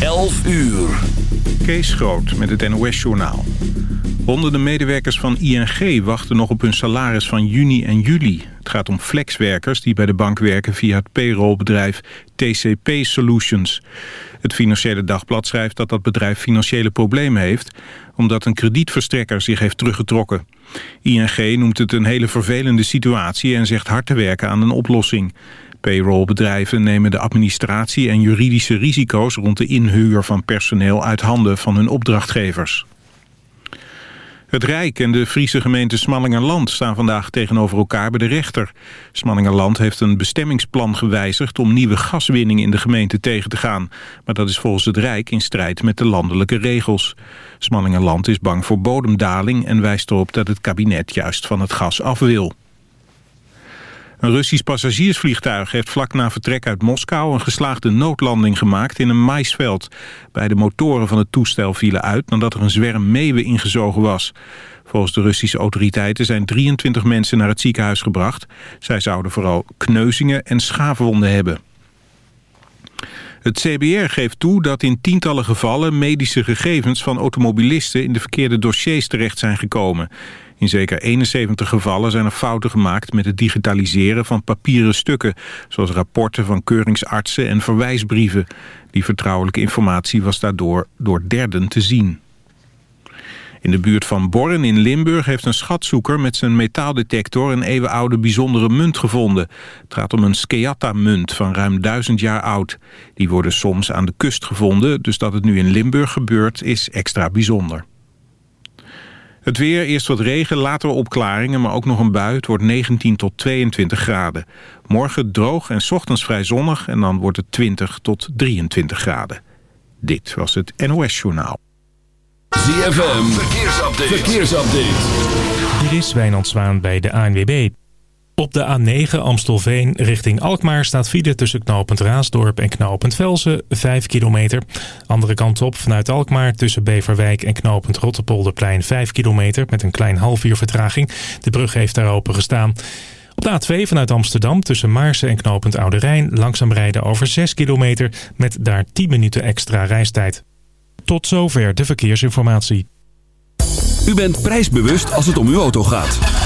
11 uur. Kees Groot met het NOS-journaal. Honderden medewerkers van ING wachten nog op hun salaris van juni en juli. Het gaat om flexwerkers die bij de bank werken via het payrollbedrijf TCP Solutions. Het Financiële Dagblad schrijft dat dat bedrijf financiële problemen heeft... omdat een kredietverstrekker zich heeft teruggetrokken. ING noemt het een hele vervelende situatie en zegt hard te werken aan een oplossing. Payrollbedrijven nemen de administratie en juridische risico's rond de inhuur van personeel uit handen van hun opdrachtgevers. Het Rijk en de Friese gemeente Smallingerland staan vandaag tegenover elkaar bij de rechter. Smallingerland heeft een bestemmingsplan gewijzigd om nieuwe gaswinning in de gemeente tegen te gaan. Maar dat is volgens het Rijk in strijd met de landelijke regels. Smallingerland is bang voor bodemdaling en wijst erop dat het kabinet juist van het gas af wil. Een Russisch passagiersvliegtuig heeft vlak na vertrek uit Moskou... een geslaagde noodlanding gemaakt in een maisveld. Beide motoren van het toestel vielen uit... nadat er een zwerm meeuwen ingezogen was. Volgens de Russische autoriteiten zijn 23 mensen naar het ziekenhuis gebracht. Zij zouden vooral kneuzingen en schaafwonden hebben. Het CBR geeft toe dat in tientallen gevallen medische gegevens van automobilisten in de verkeerde dossiers terecht zijn gekomen. In zeker 71 gevallen zijn er fouten gemaakt met het digitaliseren van papieren stukken, zoals rapporten van keuringsartsen en verwijsbrieven. Die vertrouwelijke informatie was daardoor door derden te zien. In de buurt van Borren in Limburg heeft een schatzoeker met zijn metaaldetector een eeuwenoude bijzondere munt gevonden. Het gaat om een Skeatta-munt van ruim duizend jaar oud. Die worden soms aan de kust gevonden, dus dat het nu in Limburg gebeurt is extra bijzonder. Het weer, eerst wat regen, later opklaringen, maar ook nog een bui. Het wordt 19 tot 22 graden. Morgen droog en ochtends vrij zonnig en dan wordt het 20 tot 23 graden. Dit was het NOS Journaal. ZFM, verkeersupdate. verkeersupdate. Dit is Wijnand Zwaan bij de ANWB. Op de A9 Amstelveen richting Alkmaar staat file tussen knooppunt Raasdorp en knooppunt Velsen 5 kilometer. Andere kant op vanuit Alkmaar tussen Beverwijk en knooppunt Rottepolderplein 5 kilometer met een klein half uur vertraging. De brug heeft daar open gestaan. Op de A2 vanuit Amsterdam tussen Maarsen en knooppunt Oude Rijn langzaam rijden over 6 kilometer met daar 10 minuten extra reistijd. Tot zover de verkeersinformatie. U bent prijsbewust als het om uw auto gaat.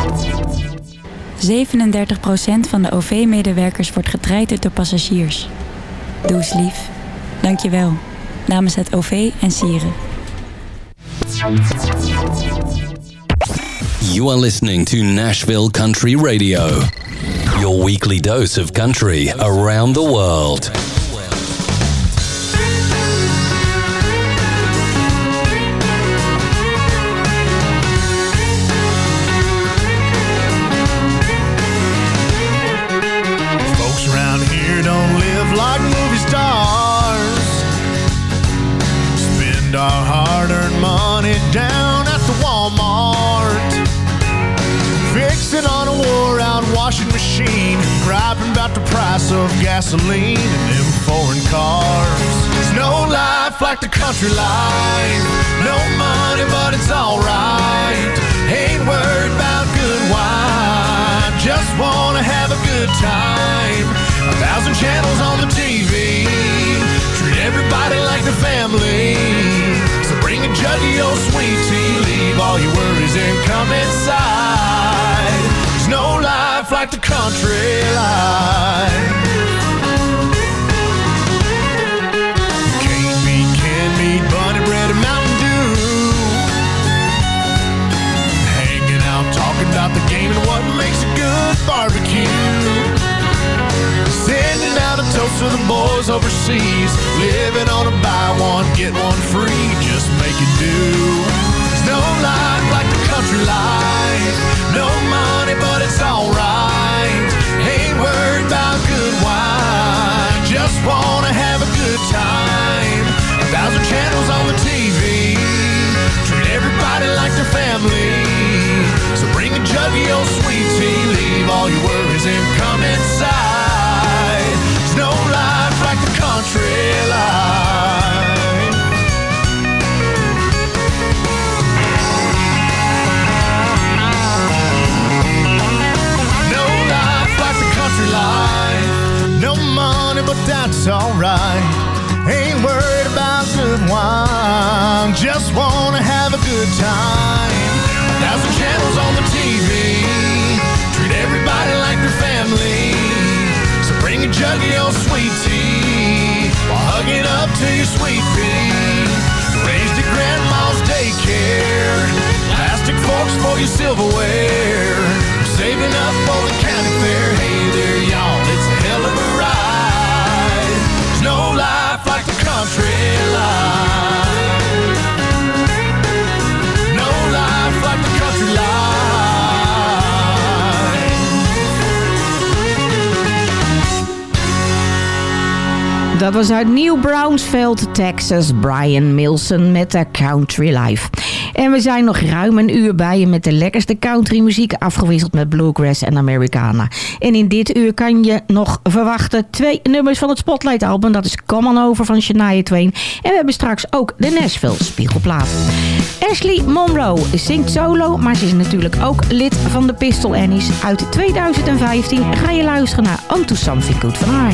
37% van de OV-medewerkers wordt getraind door passagiers. Doe eens lief. Dank je wel. Namens het OV en Sieren. You are listening to Nashville Country Radio. Your weekly dose of country around the world. Gasoline and them foreign cars. There's no life like the country life. No money, but it's alright. Ain't worried about good wine. Just wanna have a good time. A thousand channels on the TV. Treat everybody like the family. So bring a jug of your sweet tea. Leave all your worries and come inside. There's no life like the country life. Bunny bread, and Mountain Dew. Hanging out, talking about the game and what makes a good barbecue. Out a toast to the boys overseas. Living on a buy one, get one free. Just make it do no life like the country life. No money, but it's alright. Time. A thousand channels on the TV. Treat everybody like their family. So bring a jug of your sweet tea. Leave all your worries and come inside. Dat was uit New Brownsveld, Texas, Brian Milson met de Country Life. En we zijn nog ruim een uur bij je met de lekkerste countrymuziek... afgewisseld met bluegrass en Americana. En in dit uur kan je nog verwachten twee nummers van het Spotlight-album. Dat is Come On Over van Shania Twain. En we hebben straks ook de Nashville Spiegelplaat. Ashley Monroe zingt solo, maar ze is natuurlijk ook lid van de Pistol Annies. Uit 2015 ga je luisteren naar Onto Something Good van haar.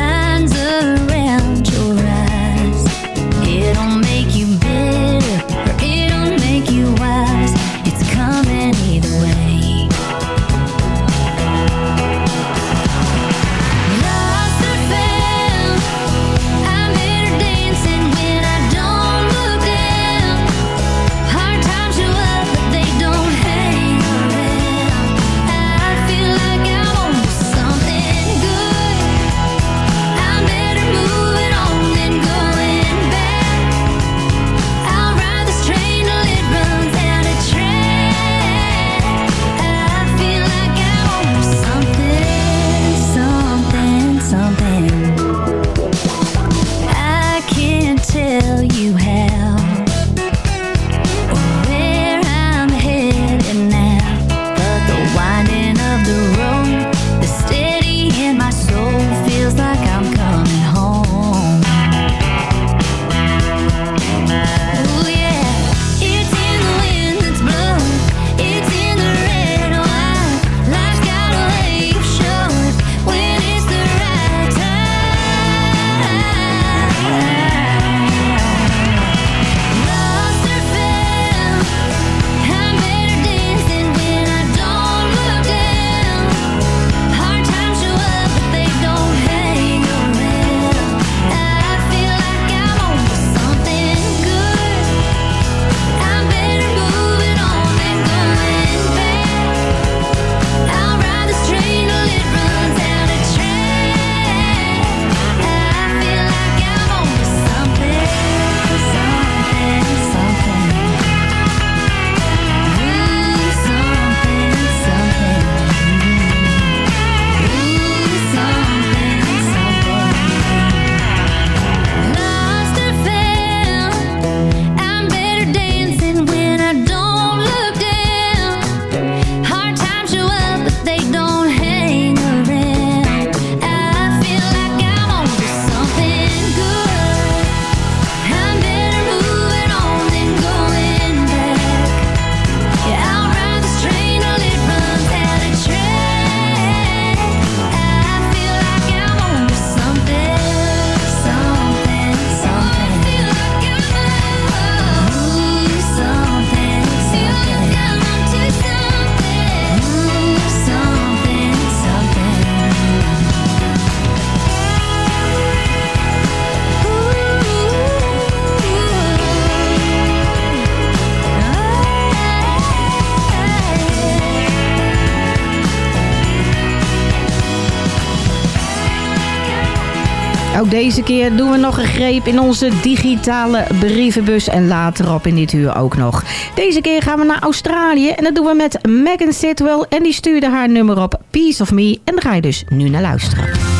Deze keer doen we nog een greep in onze digitale brievenbus. En later op in dit uur ook nog. Deze keer gaan we naar Australië. En dat doen we met Megan Sitwell. En die stuurde haar nummer op Peace of Me. En daar ga je dus nu naar luisteren.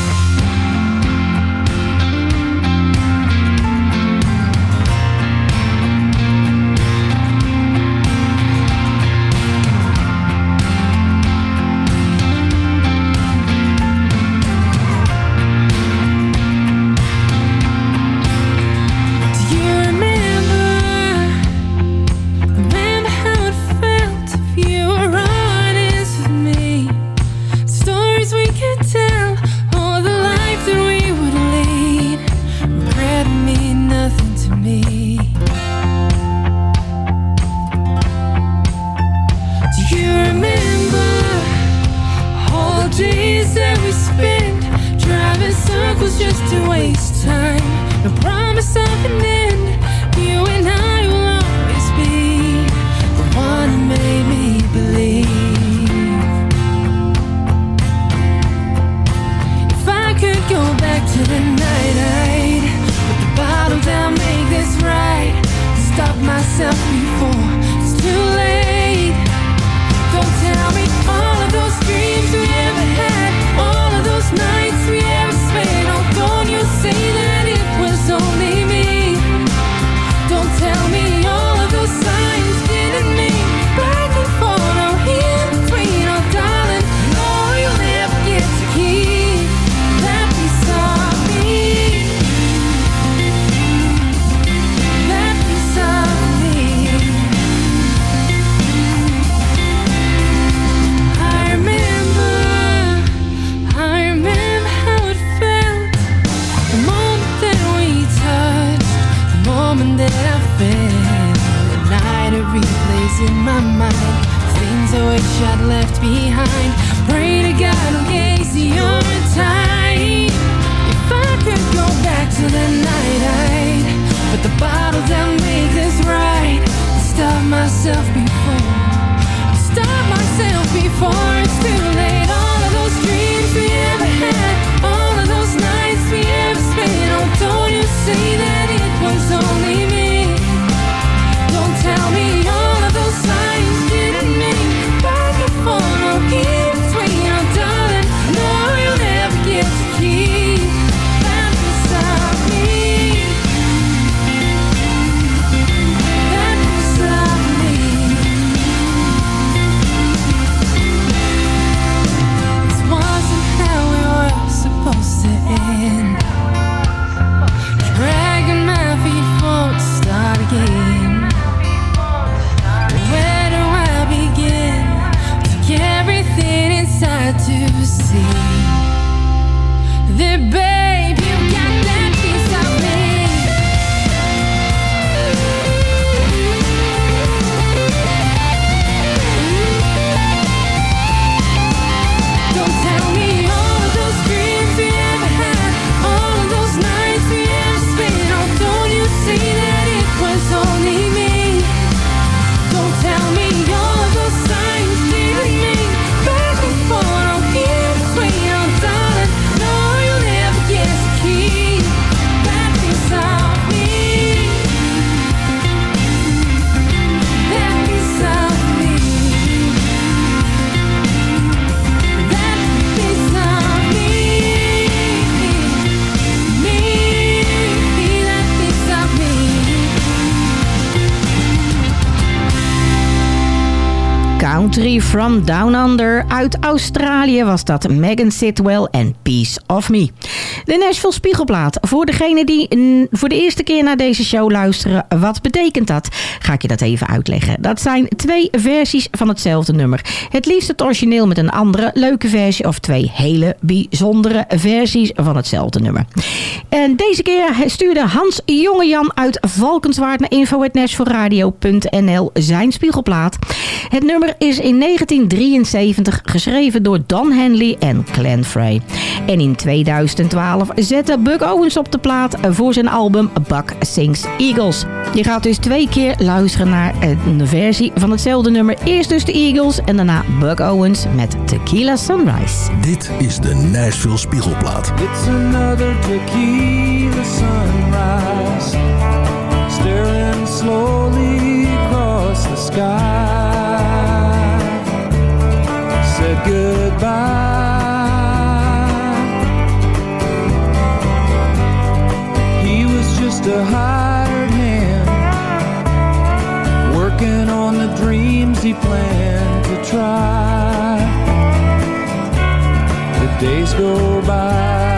From Down Under. Uit Australië was dat Megan Sitwell en Piece of Me. De Nashville Spiegelplaat. Voor degenen die voor de eerste keer naar deze show luisteren, wat betekent dat? Ga ik je dat even uitleggen. Dat zijn twee versies van hetzelfde nummer. Het liefst het origineel met een andere leuke versie of twee hele bijzondere versies van hetzelfde nummer. En deze keer stuurde Hans Jongejan uit Valkenswaard naar info.nashvilleradio.nl zijn spiegelplaat. Het nummer is in 1973 geschreven door Don Henley en Glenn Frey. En in 2012 2012 zette Buck Owens op de plaat voor zijn album Buck Sings Eagles. Je gaat dus twee keer luisteren naar een versie van hetzelfde nummer. Eerst dus de Eagles en daarna Buck Owens met Tequila Sunrise. Dit is de Nashville Spiegelplaat. It's another tequila sunrise Staring slowly across the sky Said goodbye he planned to try. The days go by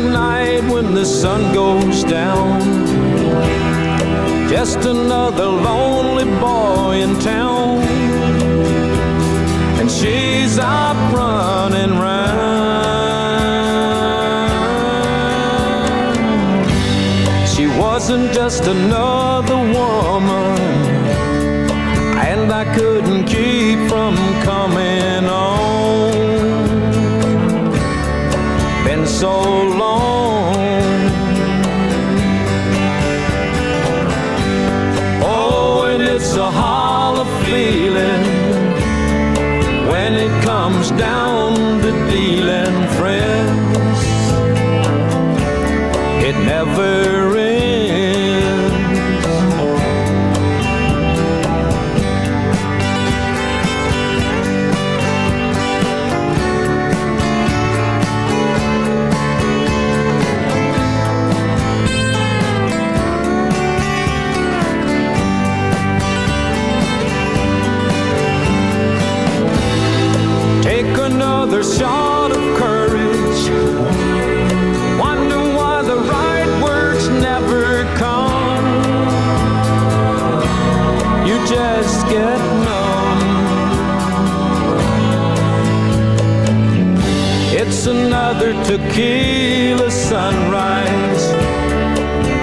night when the sun goes down, just another lonely boy in town, and she's out running round. She wasn't just another woman and I couldn't keep from coming on. Been so another tequila sunrise.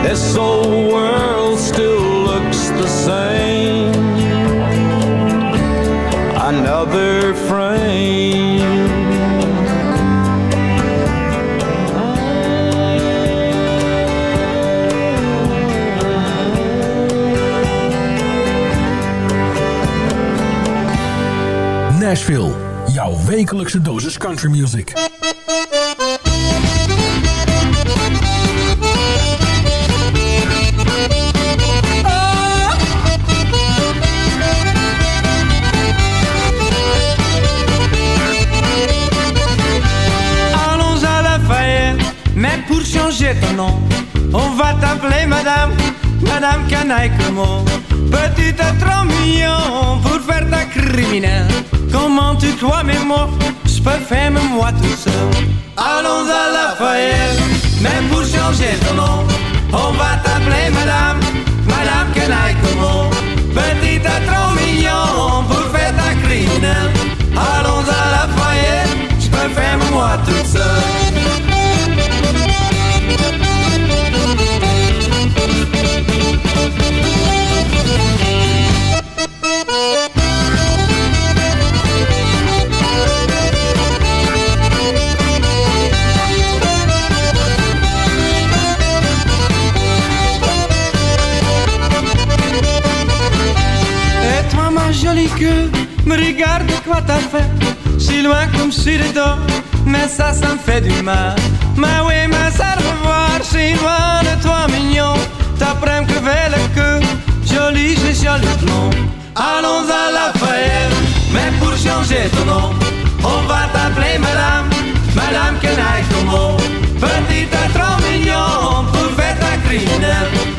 This old world still looks the same. Another frame. Nashville, jouw wekelijkse dosis country music. On va t'appeler Madame, Madame Canaille Como. Petite trop mignon pour faire ta criminelle. Comment tu crois mes mots, je peux faire même moi tout seul. Allons à Lafayette, mais pour changer ton nom, on va t'appeler Madame, Madame Canaille Como. Petite trop mignon pour faire ta criminelle. Allons à Lafayette, je peux faire même moi toute seule. Me regarde quoi t'as fait Si loin comme sur le dos, mais ça, ça me fait du mal. Mais oui, mais ça revoir, si loin de toi mignon. T'apprends que vers le queue, joli, j'ai joli blond. Allons à Lafayette, mais pour changer ton nom On va t'appeler madame, madame Kenaï Como Petite trop mignon, pour faire ta criminelle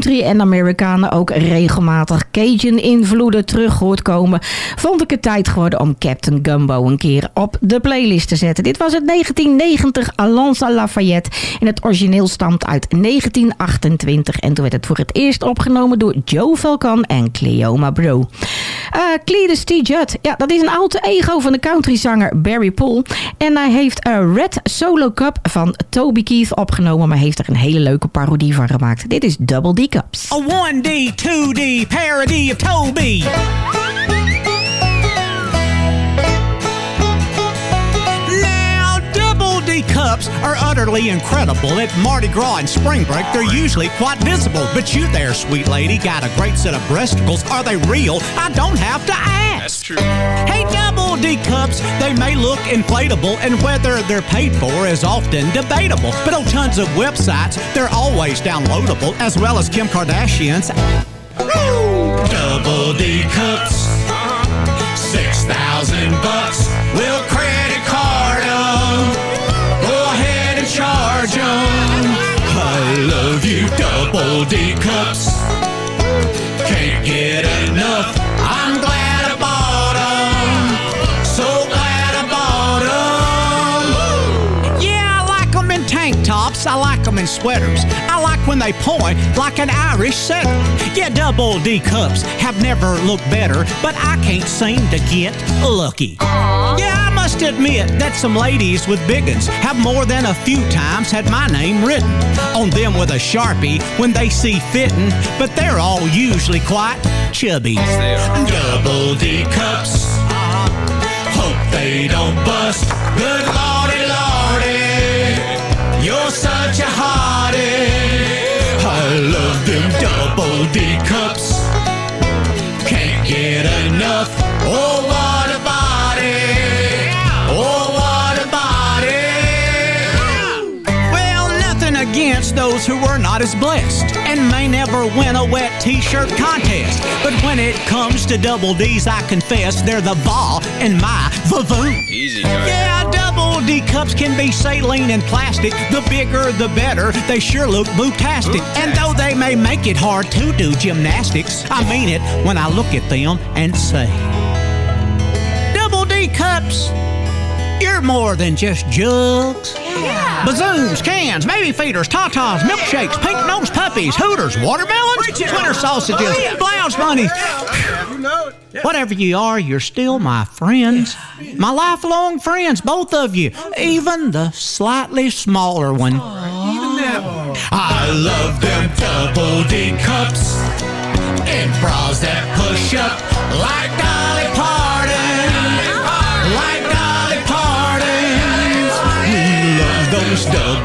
country en Amerikanen ook regelmatig Cajun-invloeden terug hoort komen, vond ik het tijd geworden om Captain Gumbo een keer op de playlist te zetten. Dit was het 1990 Alonso Lafayette en het origineel stamt uit 1928 en toen werd het voor het eerst opgenomen door Joe Falcon en Cleoma Bro. Uh, Cletus T. Judd, ja, dat is een oude ego van de countryzanger Barry Paul. En hij heeft een Red Solo Cup van Toby Keith opgenomen, maar heeft er een hele leuke parodie van gemaakt. Dit is Double D A 1D, 2D parody of Toby. Now, double D cups are utterly incredible. At Mardi Gras and Spring Break, they're usually quite visible. But you there, sweet lady, got a great set of breasticles. Are they real? I don't have to ask. That's true. Hey, double D cups, they may look inflatable, and whether they're paid for is often debatable. But on tons of websites, they're always downloadable, as well as Kim Kardashian's. Woo! Double D cups, six thousand bucks. We'll credit card 'em. Go ahead and charge 'em. I love you, double D cups. Can't get enough. Glad I bought 'em. Yeah, I like 'em in tank tops hats. I like them in sweaters. I like when they point like an Irish setter. Yeah, double D cups have never looked better, but I can't seem to get lucky. Yeah, I must admit that some ladies with big uns have more than a few times had my name written on them with a sharpie when they see fitting, but they're all usually quite chubby. Double D cups. Hope they don't bust. Good lordy, Because those who were not as blessed and may never win a wet t-shirt contest. But when it comes to double D's, I confess they're the ball in my vavoon. Easy, Yeah, double D cups can be saline and plastic. The bigger, the better. They sure look bootastic. And though they may make it hard to do gymnastics, I mean it when I look at them and say, Double D cups, you're more than just jugs. Bazooms, cans, baby feeders, tatas, milkshakes, pink nosed puppies, hooters, watermelons, winter sausages, blouse bunnies. Whatever you are, you're still my friends. My lifelong friends, both of you. Even the slightly smaller one. I love them double D cups and bras that push up like Dolly Doug.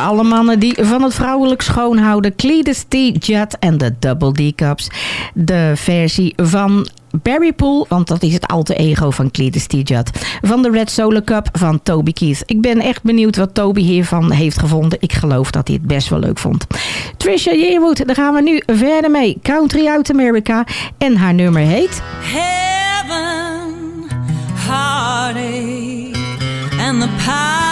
Alle mannen die van het vrouwelijk schoonhouden. Cletus T. Judd en de Double D Cups. De versie van Barry Pool, want dat is het alter ego van Cletus T. Judd. Van de Red Solo Cup van Toby Keith. Ik ben echt benieuwd wat Toby hiervan heeft gevonden. Ik geloof dat hij het best wel leuk vond. Trisha Yearwood, daar gaan we nu verder mee. Country out America. En haar nummer heet... heaven, heartache, and the power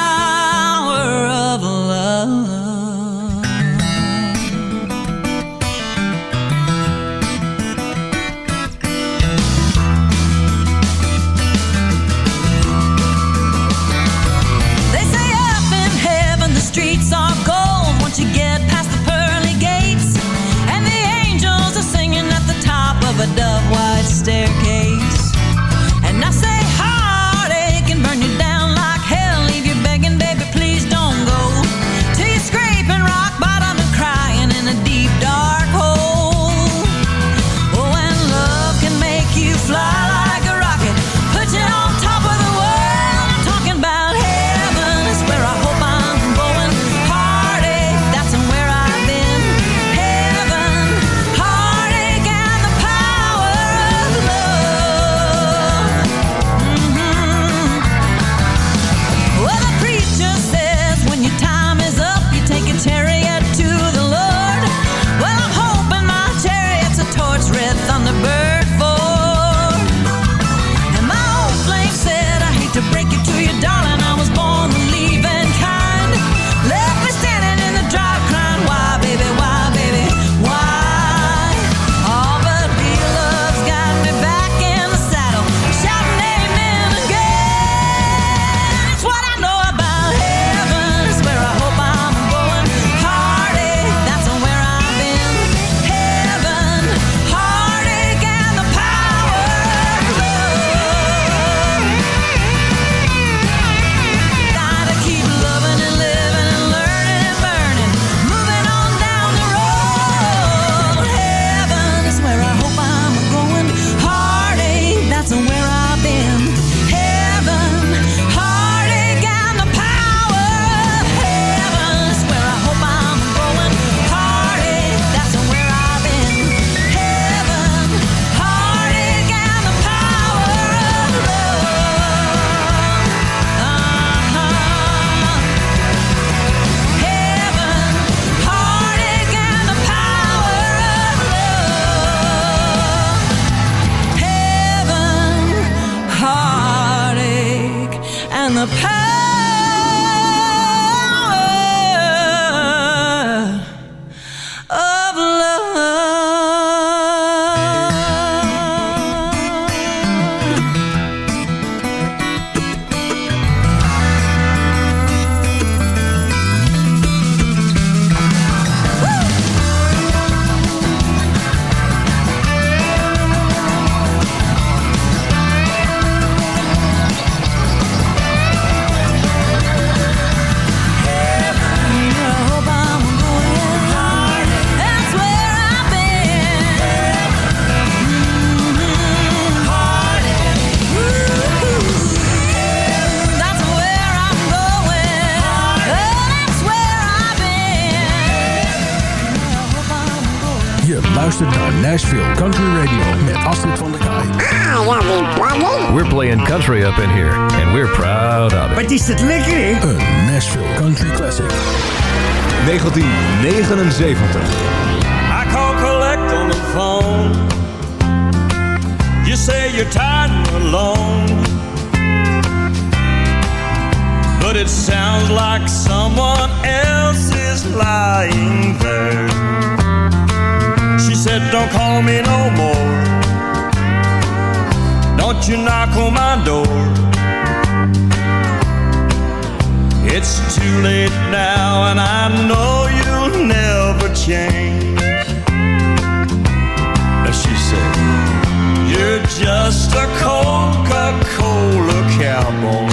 Don't you knock on my door. It's too late now, and I know you'll never change. And she said, You're just a Coca Cola cowboy.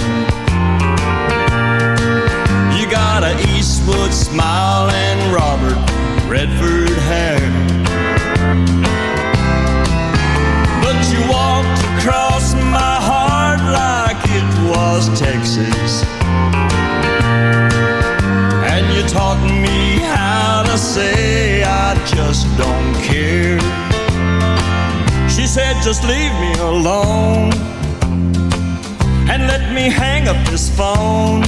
You got a Eastwood smile to say I just don't care. She said, just leave me alone and let me hang up this phone.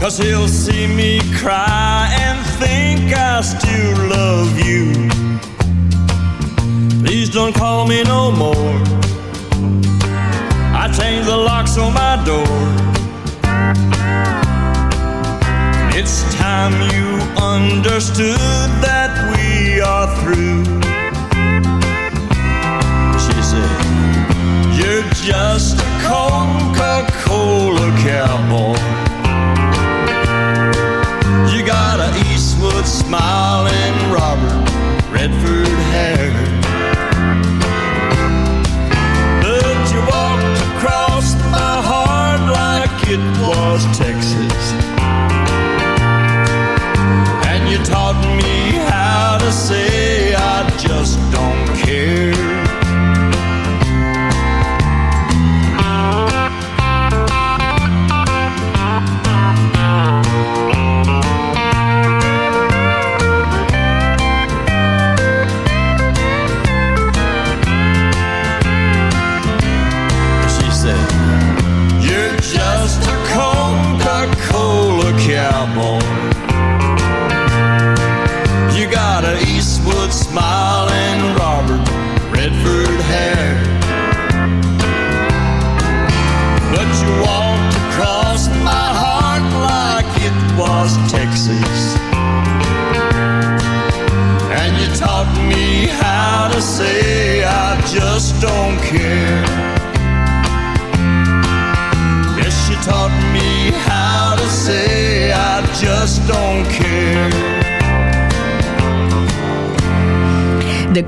Cause he'll see me cry and think I still love you. Please don't call me no more. I changed the locks on my door. It's time you understood that we are through. She said, You're just a Coca Cola cowboy. You got a Eastwood smile and Robert Redford hair. But you walked across my heart like it was Texas.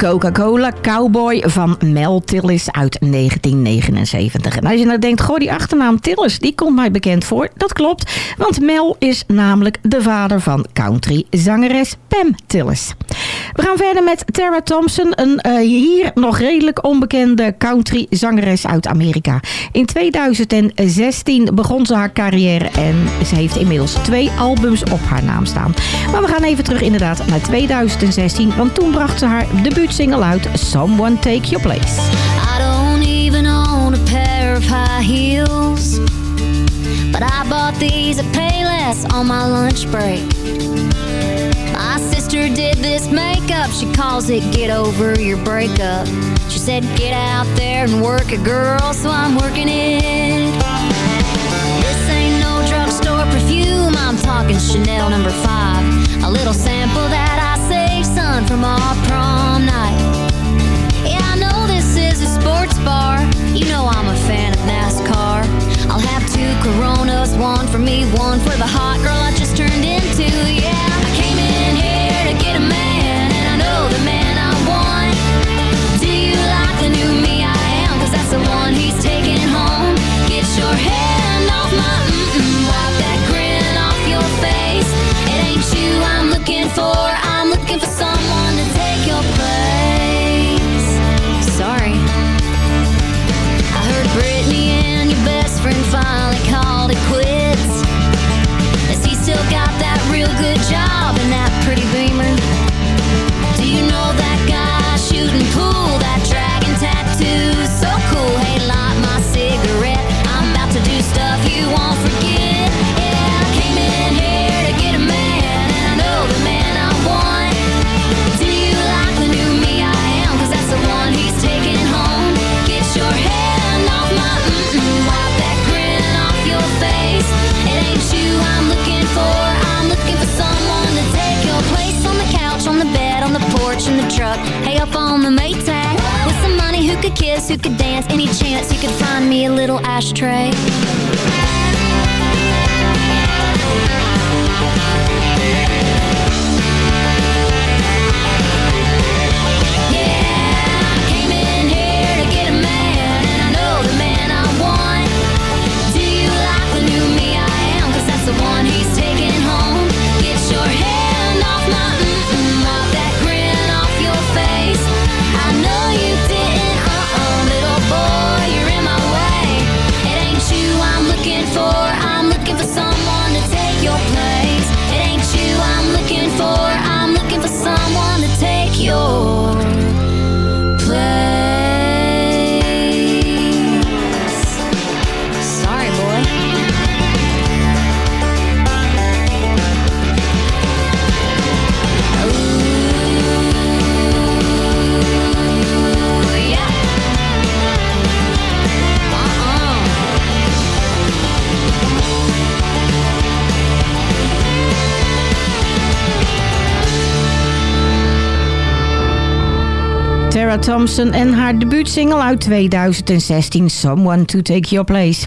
Coca-Cola Cowboy van Mel Tillis uit 1979. En als je nou denkt, goh, die achternaam Tillis, die komt mij bekend voor. Dat klopt, want Mel is namelijk de vader van country-zangeres Pam Tillis. We gaan verder met Tara Thompson, een eh, hier nog redelijk onbekende country-zangeres uit Amerika. In 2016 begon ze haar carrière en ze heeft inmiddels twee albums op haar naam staan. Maar we gaan even terug inderdaad naar 2016, want toen bracht ze haar debuutsingle uit Someone Take Your Place. I don't even own a pair of high heels. But I bought these at Payless on my lunch break. My sister did this makeup, she calls it get over your breakup. She said get out there and work it girl, so I'm working it. This ain't no drugstore perfume, I'm talking Chanel number five. A little sample that I saved, son, from our prom night. Truck. Hey, up on the Maytag. With some money, who could kiss, who could dance? Any chance you could find me a little ashtray? Thompson en haar debuutsingle uit 2016, Someone to Take Your Place.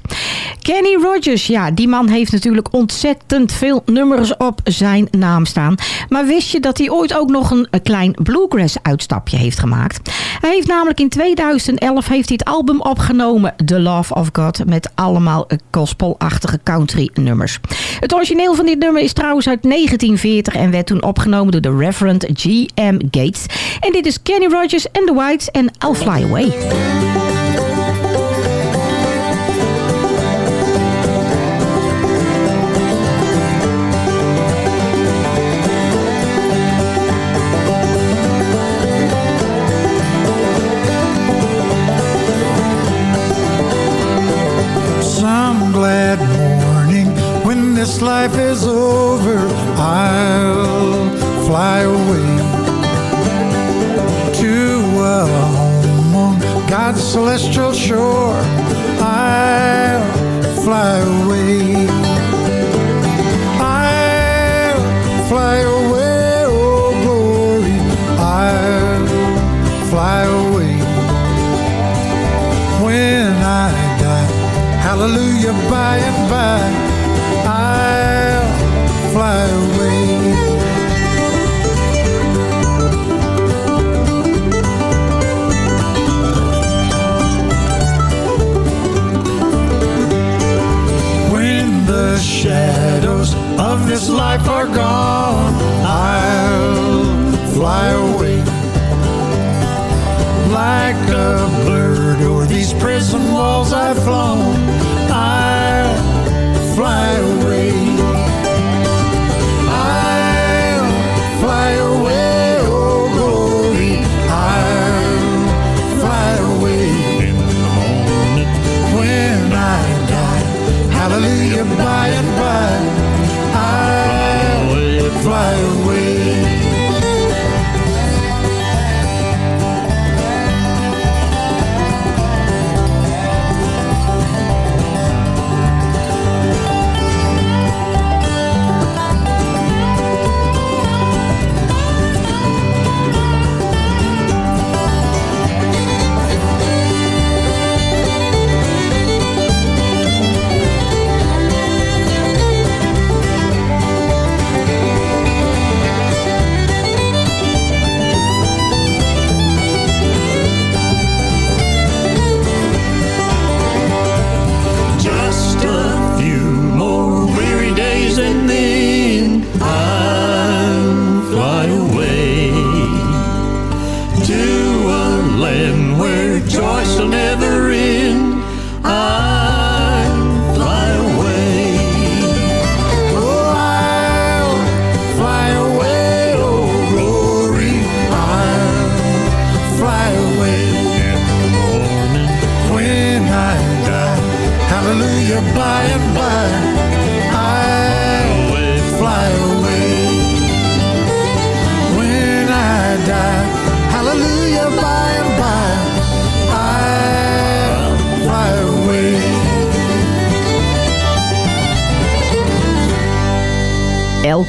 Kenny Rogers, ja, die man heeft natuurlijk ontzettend veel nummers op zijn naam staan. Maar wist je dat hij ooit ook nog een, klein bluegrass uitstapje heeft gemaakt? Hij heeft namelijk in 2011 heeft hij het album opgenomen, The Love of God, met allemaal gospelachtige country nummers. Het origineel van dit nummer is trouwens uit 1940 en werd toen opgenomen door de Reverend G.M. Gates. En dit is Kenny Rogers and the Whites en I'll Fly Away. Life is over, I'll fly away to a home on God's celestial shore. I'll fly away. I'll fly away, oh glory. I'll fly away when I die. Hallelujah, by and by, this life are gone, I'll fly away like a bird o'er these prison walls I've flown. my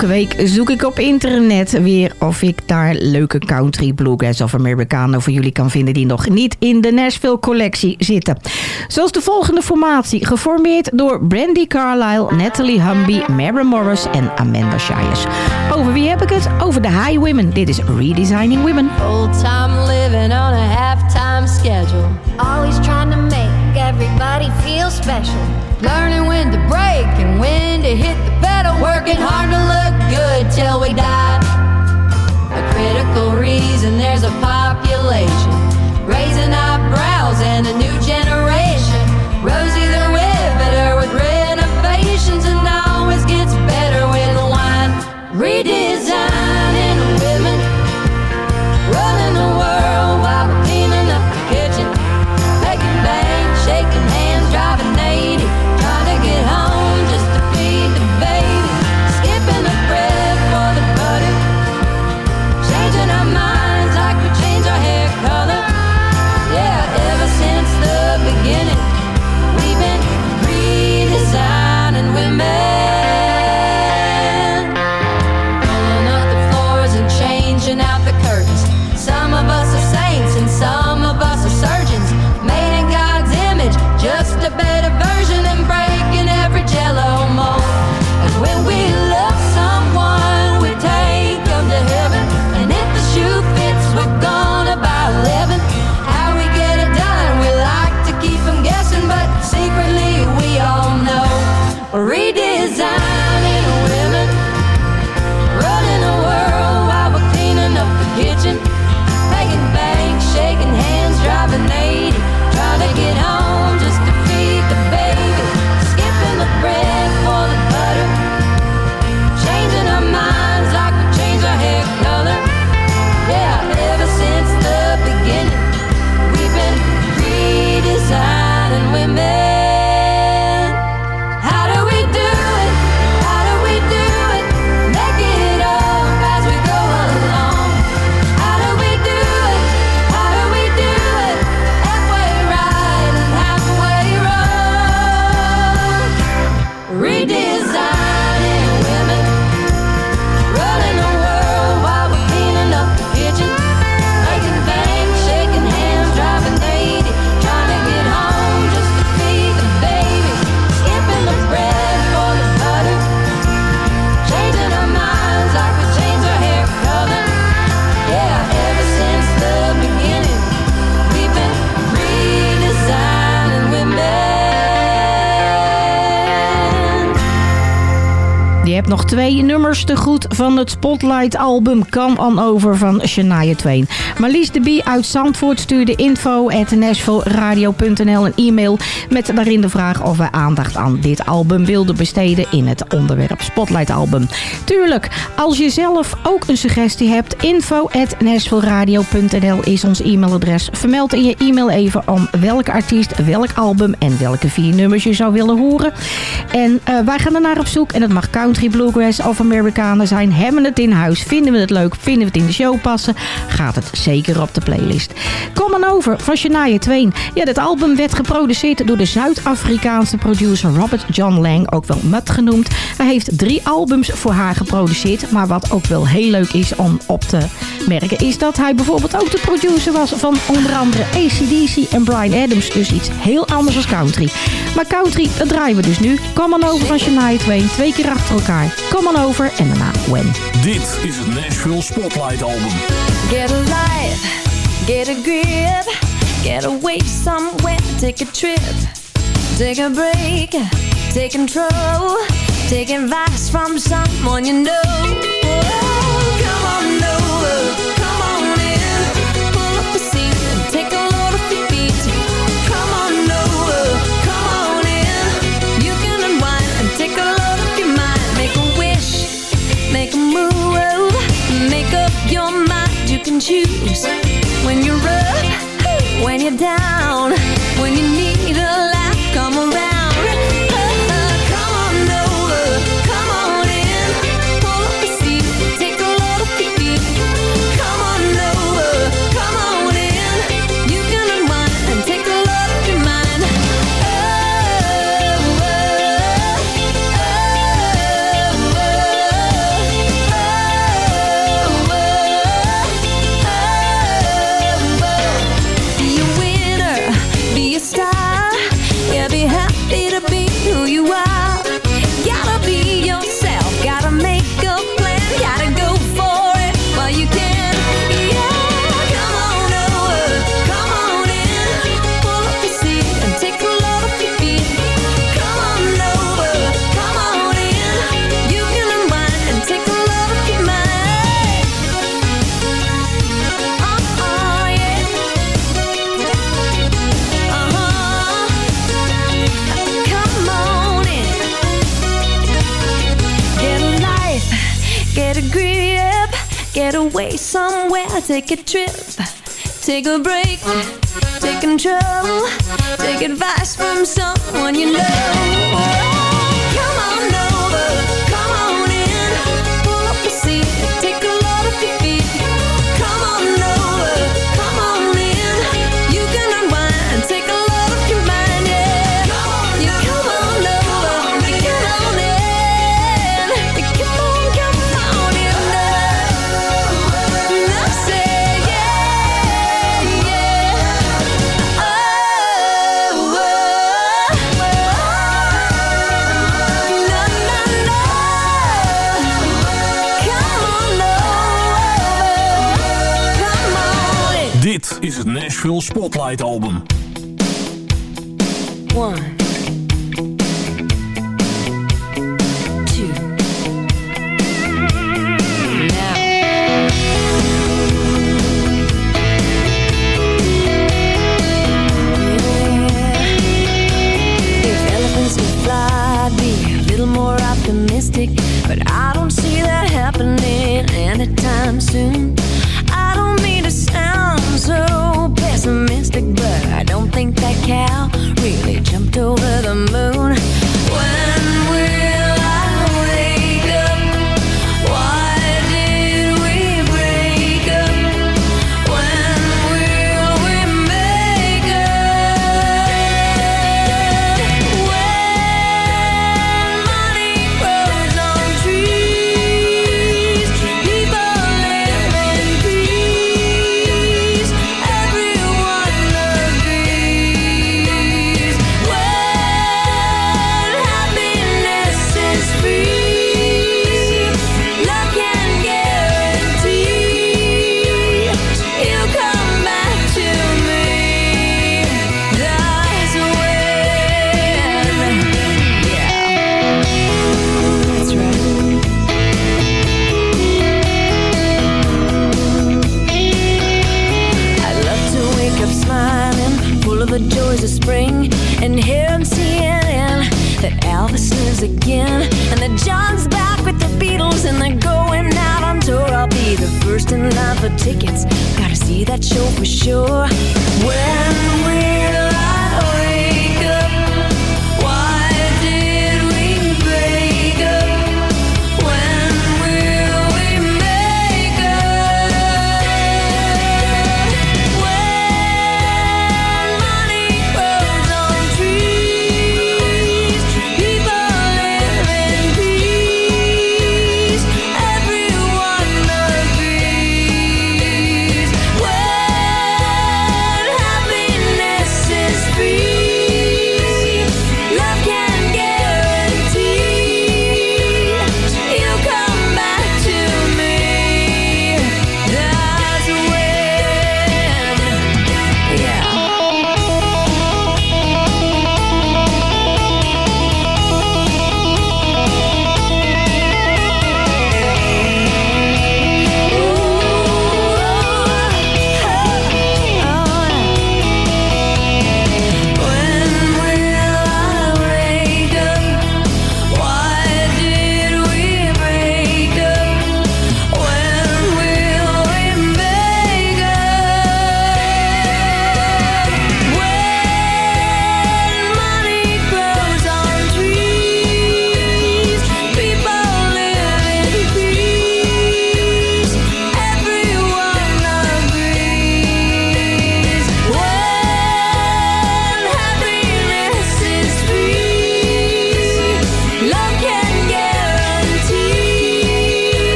week zoek ik op internet weer of ik daar leuke country, bluegrass of Americano voor jullie kan vinden die nog niet in de Nashville collectie zitten. Zoals de volgende formatie, geformeerd door Brandy Carlisle, Natalie Humby, Mary Morris en Amanda Shires. Over wie heb ik het? Over de High Women. Dit is Redesigning Women. Old time living on a halftime schedule. Always trying to make everybody feel special. Learning when to break and when to hit the pedal. Working hard to look good till we die. A critical reason there's a population. Raising eyebrows nog twee nummers te goed van het Spotlight-album Come On Over van Shania Twain. Marlies de Bie uit Zandvoort stuurde info at een e-mail met daarin de vraag of wij aandacht aan dit album wilden besteden in het onderwerp Spotlight-album. Tuurlijk, als je zelf ook een suggestie hebt, info at is ons e-mailadres. Vermeld in je e-mail even om welke artiest, welk album en welke vier nummers je zou willen horen. En eh, wij gaan ernaar op zoek en het mag country, bluegrass of Amerikanen zijn. Hebben het in huis? Vinden we het leuk? Vinden we het in de show passen? Gaat het zeker op de playlist. Kom on over van Shania Twain. Ja, dit album werd geproduceerd door de Zuid-Afrikaanse producer Robert John Lang, ook wel Mutt genoemd. Hij heeft drie albums voor haar geproduceerd. Maar wat ook wel heel leuk is om op te merken, is dat hij bijvoorbeeld ook de producer was van onder andere ACDC en Brian Adams. Dus iets heel anders als country. Maar country, dat draaien we dus nu. Kom on over van Shania Twain. Twee keer achter elkaar. Come on over en daarna When. Dit is het Nashville Spotlight Album. Get a life, get a grip, get away somewhere, take a trip, take a break, take control, take advice from someone you know. take a trip, take a break, take control, take advice from someone you know. Nashville Spotlight album. One. but I don't see that happening anytime soon. I don't mean to sound so pessimistic, but I don't think that cow really jumped over the moon. again. And the John's back with the Beatles and they're going out on tour. I'll be the first in line for tickets. Gotta see that show for sure. When we're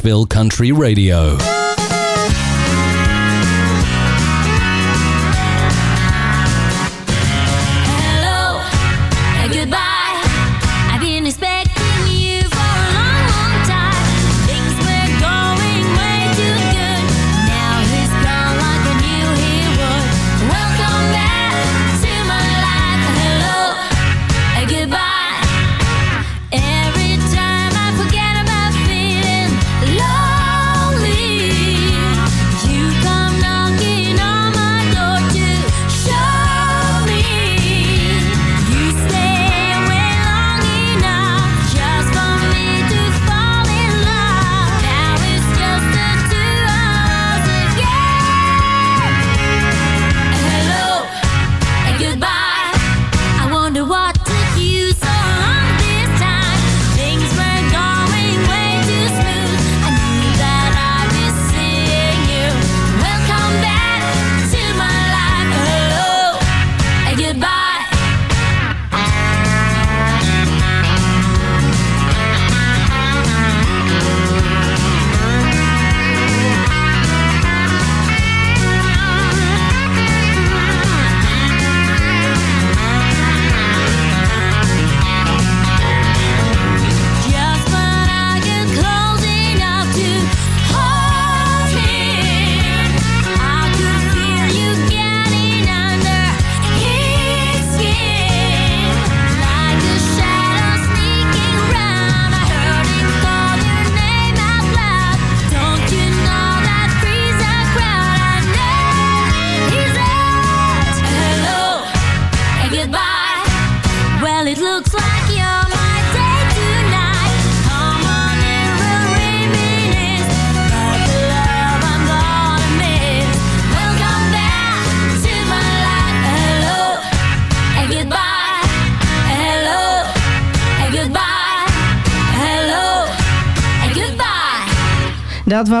Nashville Country Radio.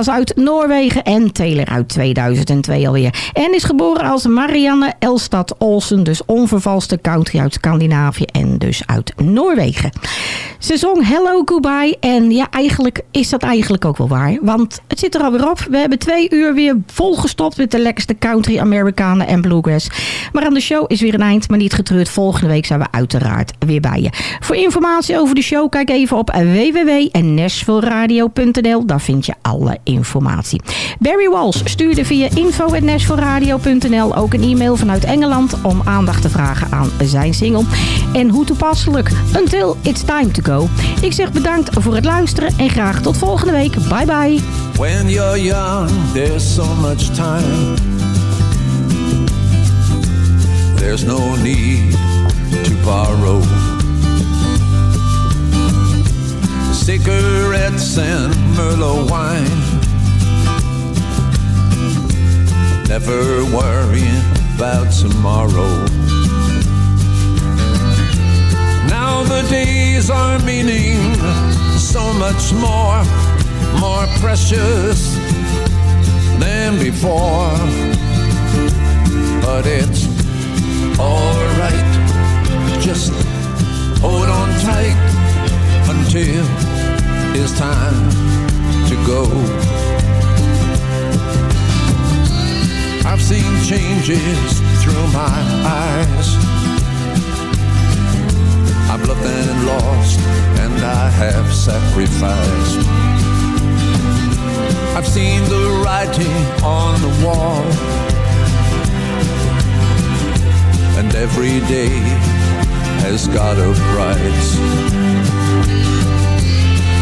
Was uit Noorwegen en Taylor uit 2002 alweer. En is geboren als Marianne Elstad Olsen, dus onvervalste country uit Scandinavië en dus uit Noorwegen. Ze zong Hello Goodbye en ja, eigenlijk is dat eigenlijk ook wel waar. Want het zit er alweer op. We hebben twee uur weer volgestopt met de lekkerste country, Amerikanen en bluegrass. Maar aan de show is weer een eind, maar niet getreurd. Volgende week zijn we uiteraard weer bij je. Voor informatie over de show kijk even op www.nashvilleradio.nl. Daar vind je alle. Barry Walsh stuurde via info.nashvilleradio.nl ook een e-mail vanuit Engeland om aandacht te vragen aan zijn single. En hoe toepasselijk, Until It's Time To Go. Ik zeg bedankt voor het luisteren en graag tot volgende week. Bye bye. When there's so much time. There's no need to borrow. Merlot wine. Never worrying about tomorrow. Now the days are meaning so much more, more precious than before. But it's alright, just hold on tight until it's time to go. I've seen changes through my eyes. I've loved and lost, and I have sacrificed. I've seen the writing on the wall, and every day has got a price.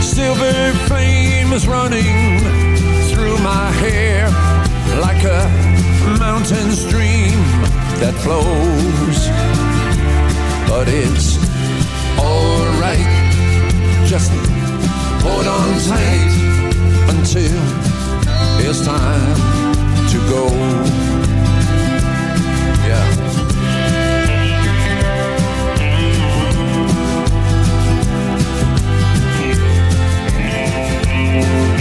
Silver flame is running through my hair like a mountain stream that flows. But it's alright, just hold on tight until it's time to go. Yeah. Silver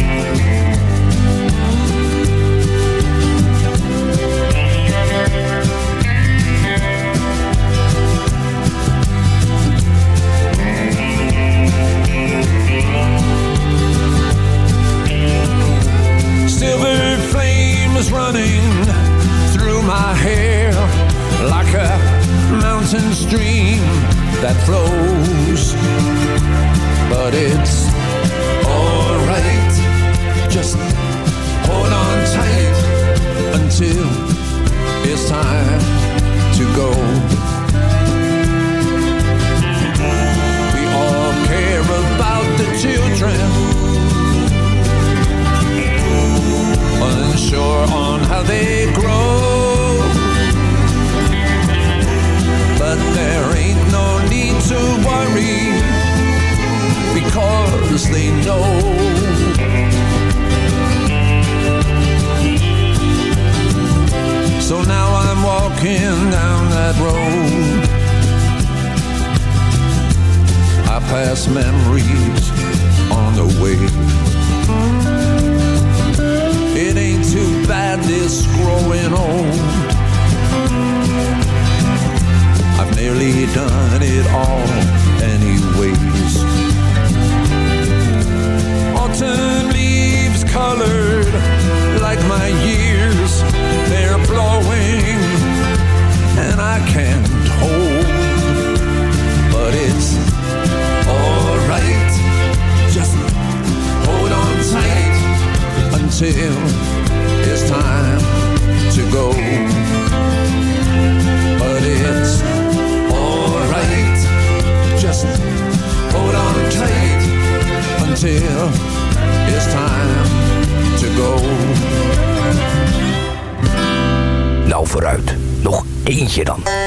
mountain stream that flows. But it's alright, just hold on tight until it's time to go. We all care about the children unsure on how they grow. But there ain't no need to worry because they know. So now I'm walking down that road. I pass memories on the way. It ain't too bad this growing old. Nearly done it all anyways. Autumn leaves colored like my years. They're blowing and I can't hold. But it's alright. Just hold on tight until it's time to go. Tight until it's time to go. Nou vooruit, nog eentje dan.